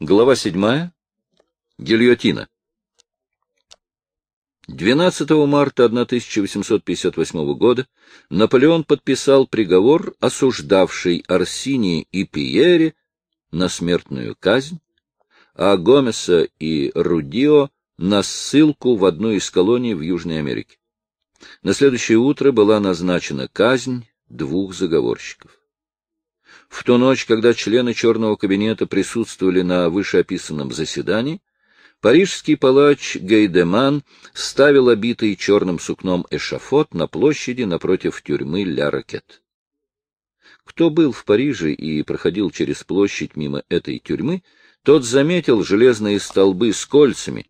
Глава седьмая. Гильотина. 12 марта 1858 года Наполеон подписал приговор, осуждавший Арсини и Пьере на смертную казнь, а Гомеса и Рудио на ссылку в одну из колоний в Южной Америке. На следующее утро была назначена казнь двух заговорщиков. В ту ночь, когда члены Черного кабинета присутствовали на вышеописанном заседании, парижский палач Гейдеман ставил обитый черным сукном эшафот на площади напротив тюрьмы Ля-Ракет. Кто был в Париже и проходил через площадь мимо этой тюрьмы, тот заметил железные столбы с кольцами.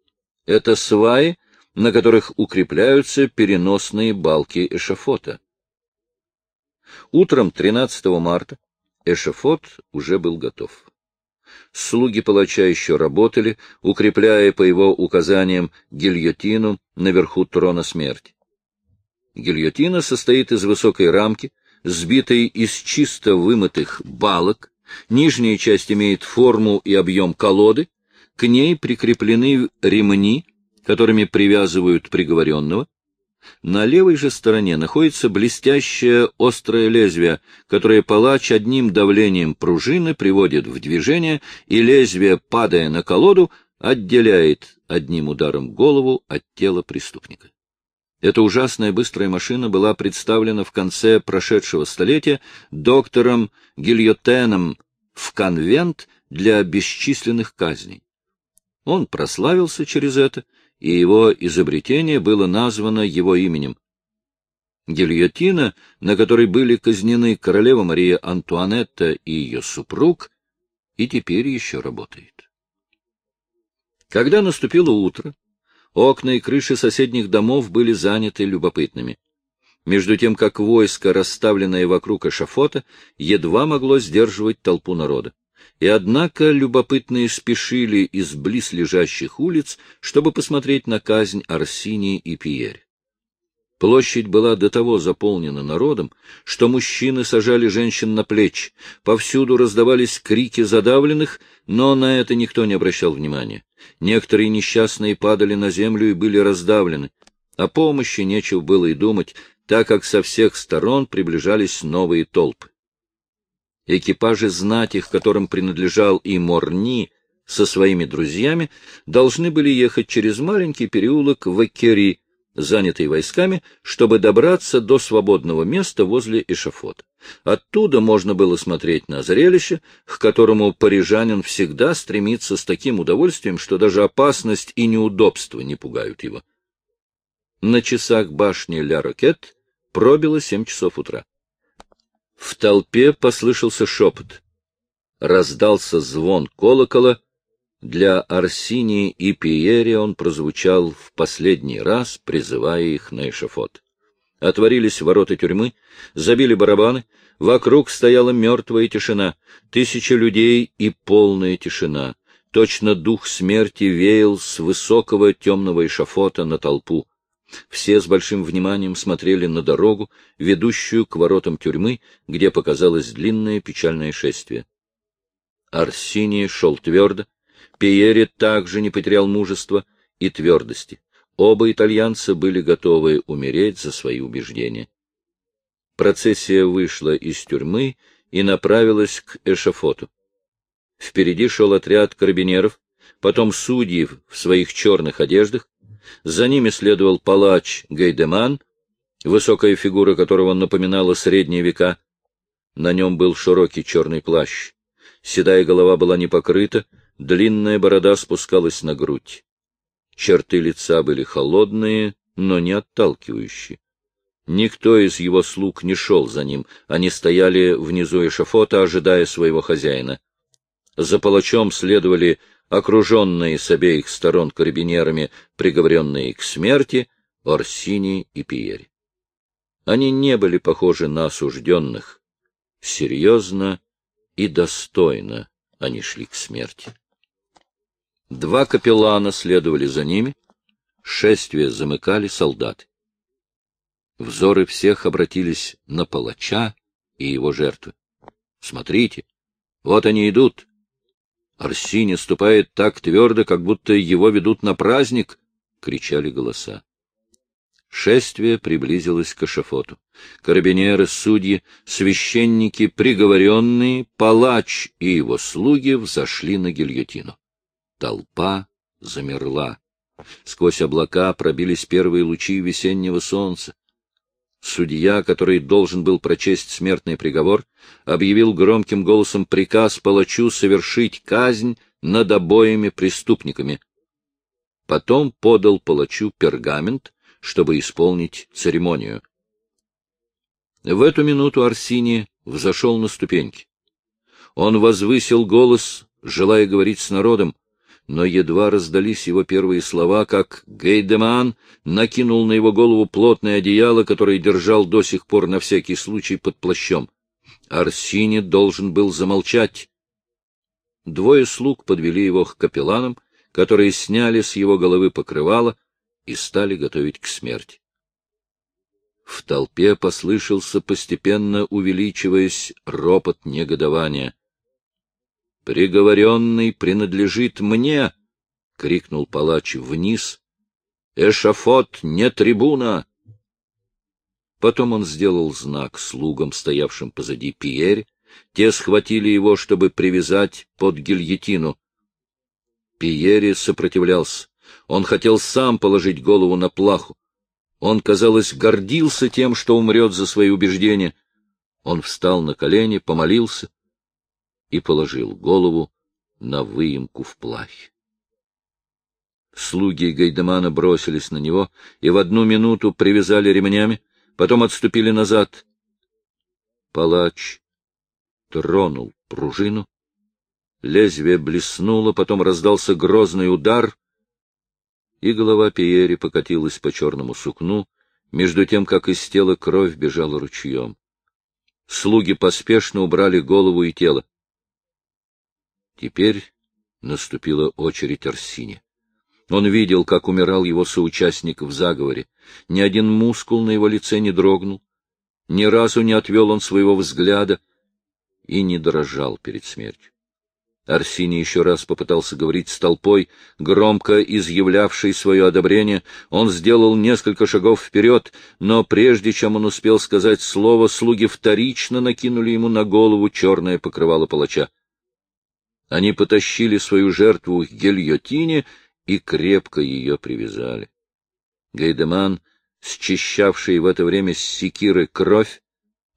Это сваи, на которых укрепляются переносные балки эшафота. Утром 13 марта Эшафот уже был готов. Слуги палача еще работали, укрепляя по его указаниям гильотину наверху трона смерти. Гильотина состоит из высокой рамки, сбитой из чисто вымытых балок, нижняя часть имеет форму и объем колоды, к ней прикреплены ремни, которыми привязывают приговоренного, на левой же стороне находится блестящее острое лезвие, которое палач одним давлением пружины приводит в движение, и лезвие, падая на колоду, отделяет одним ударом голову от тела преступника. Эта ужасная быстрая машина была представлена в конце прошедшего столетия доктором Гильотеном в конвент для бесчисленных казней. Он прославился через это и его изобретение было названо его именем. Гильотина, на которой были казнены королева Мария Антуанетта и ее супруг, и теперь еще работает. Когда наступило утро, окна и крыши соседних домов были заняты любопытными. Между тем, как войско, расставленное вокруг эшафота, едва могло сдерживать толпу народа и однако любопытные спешили из близлежащих улиц, чтобы посмотреть на казнь Арсинии и Пьерь. Площадь была до того заполнена народом, что мужчины сажали женщин на плечи, повсюду раздавались крики задавленных, но на это никто не обращал внимания. Некоторые несчастные падали на землю и были раздавлены. О помощи нечего было и думать, так как со всех сторон приближались новые толпы. Экипажи знатих, которым принадлежал и Морни со своими друзьями, должны были ехать через маленький переулок в Экери, занятый войсками, чтобы добраться до свободного места возле эшафота. Оттуда можно было смотреть на зрелище, к которому парижанин всегда стремится с таким удовольствием, что даже опасность и неудобство не пугают его. На часах башни Ля-Рокет пробило семь часов утра. В толпе послышался шепот. Раздался звон колокола. Для Арсинии и Пиери он прозвучал в последний раз, призывая их на эшафот. Отворились ворота тюрьмы, забили барабаны, вокруг стояла мертвая тишина, тысячи людей и полная тишина. Точно дух смерти веял с высокого темного эшафота на толпу. Все с большим вниманием смотрели на дорогу, ведущую к воротам тюрьмы, где показалось длинное печальное шествие. Арсений шел твердо, Пиери также не потерял мужества и твердости. Оба итальянца были готовы умереть за свои убеждения. Процессия вышла из тюрьмы и направилась к эшафоту. Впереди шел отряд карабинеров, потом судьи в своих черных одеждах, за ними следовал палач Гейдеман, высокая фигура которого напоминала средние века. На нем был широкий черный плащ. Седая голова была не покрыта, длинная борода спускалась на грудь. Черты лица были холодные, но не отталкивающие. Никто из его слуг не шел за ним, они стояли внизу эшафота, ожидая своего хозяина. За палачом следовали окруженные с обеих сторон карабинерами, приговоренные к смерти, Орсини и Пьери. Они не были похожи на осужденных. Серьезно и достойно они шли к смерти. Два капеллана следовали за ними, шествие замыкали солдаты. Взоры всех обратились на палача и его жертвы. Смотрите, вот они идут, Арсини ступает так твердо, как будто его ведут на праздник, — кричали голоса. Шествие приблизилось к эшафоту. Карабинеры, судьи, священники, приговоренные, палач и его слуги взошли на гильотину. Толпа замерла. Сквозь облака пробились первые лучи весеннего солнца. Судья, который должен был прочесть смертный приговор, объявил громким голосом приказ палачу совершить казнь над обоими преступниками. Потом подал палачу пергамент, чтобы исполнить церемонию. В эту минуту Арсини взошел на ступеньки. Он возвысил голос, желая говорить с народом, но едва раздались его первые слова, как Гейдеман накинул на его голову плотное одеяло, которое держал до сих пор на всякий случай под плащом. Арсини должен был замолчать. Двое слуг подвели его к капелланам, которые сняли с его головы покрывало и стали готовить к смерти. В толпе послышался, постепенно увеличиваясь, ропот негодования. Приговоренный принадлежит мне! — крикнул палач вниз. — Эшафот не трибуна! Потом он сделал знак слугам, стоявшим позади Пьерь. Те схватили его, чтобы привязать под гильотину. Пьери сопротивлялся. Он хотел сам положить голову на плаху. Он, казалось, гордился тем, что умрет за свои убеждения. Он встал на колени, помолился и положил голову на выемку в плахе. Слуги Гайдемана бросились на него и в одну минуту привязали ремнями, потом отступили назад. Палач тронул пружину, лезвие блеснуло, потом раздался грозный удар, и голова Пиери покатилась по черному сукну, между тем, как из тела кровь бежала ручьем. Слуги поспешно убрали голову и тело. Теперь наступила очередь Арсине. Он видел, как умирал его соучастник в заговоре. Ни один мускул на его лице не дрогнул, ни разу не отвел он своего взгляда и не дрожал перед смертью. Арсений еще раз попытался говорить с толпой, громко изъявлявшей свое одобрение. Он сделал несколько шагов вперед, но прежде чем он успел сказать слово, слуги вторично накинули ему на голову черное покрывало палача. Они потащили свою жертву к гильотине и крепко ее привязали. Гайдеман, счищавший в это время с секиры кровь,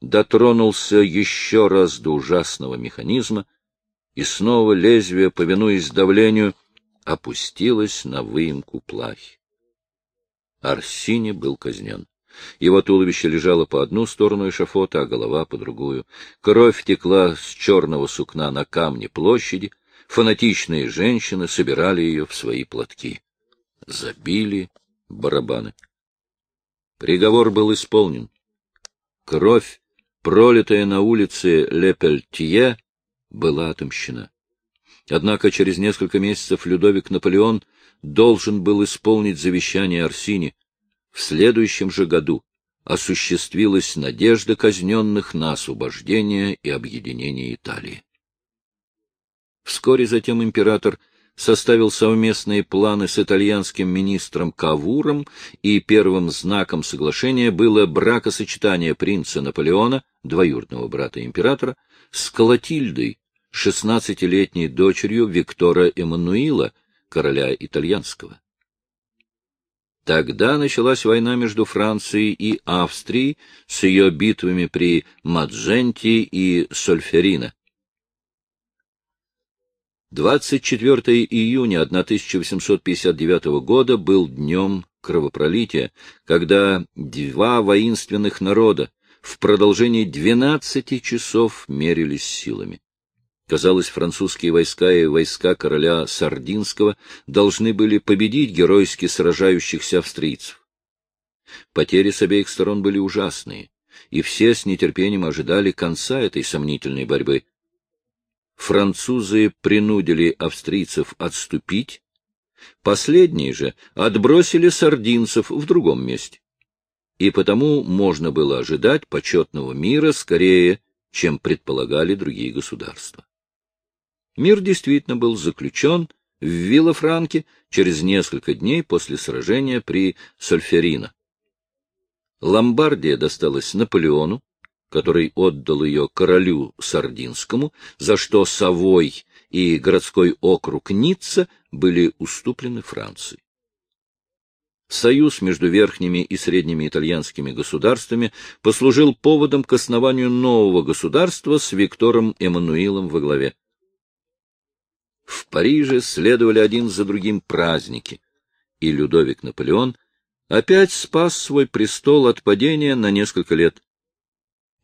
дотронулся еще раз до ужасного механизма, и снова лезвие, повинуясь давлению, опустилось на выемку плахи. Арсини был казнен. Его туловище лежало по одну сторону эшафота, а голова по другую. Кровь текла с черного сукна на камне площади. Фанатичные женщины собирали ее в свои платки. Забили барабаны. Приговор был исполнен. Кровь, пролитая на улице Лепельтье, была отомщена. Однако через несколько месяцев Людовик Наполеон должен был исполнить завещание Арсини, в следующем же году осуществилась надежда казненных на освобождение и объединение Италии. Вскоре затем император составил совместные планы с итальянским министром Кавуром, и первым знаком соглашения было бракосочетание принца Наполеона, двоюродного брата императора, с Калатильдой, шестнадцатилетней дочерью Виктора Эммануила, короля итальянского. Тогда началась война между Францией и Австрией с ее битвами при Мадженте и Сольферино. 24 июня 1859 года был днем кровопролития, когда два воинственных народа в продолжении 12 часов мерились силами. Казалось, французские войска и войска короля Сардинского должны были победить геройски сражающихся австрийцев. Потери с обеих сторон были ужасные, и все с нетерпением ожидали конца этой сомнительной борьбы. Французы принудили австрийцев отступить, последние же отбросили сардинцев в другом месте. И потому можно было ожидать почетного мира скорее, чем предполагали другие государства. Мир действительно был заключен в Виллафранке через несколько дней после сражения при Сольферино. Ломбардия досталась Наполеону, который отдал ее королю Сардинскому, за что Савой и городской округ Ницца были уступлены Франции. Союз между верхними и средними итальянскими государствами послужил поводом к основанию нового государства с Виктором Эммануилом во главе. В Париже следовали один за другим праздники, и Людовик Наполеон опять спас свой престол от падения на несколько лет.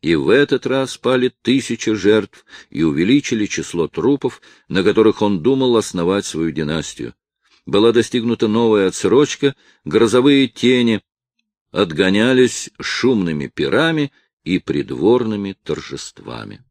И в этот раз пали тысячи жертв и увеличили число трупов, на которых он думал основать свою династию была достигнута новая отсрочка, грозовые тени отгонялись шумными пирами и придворными торжествами.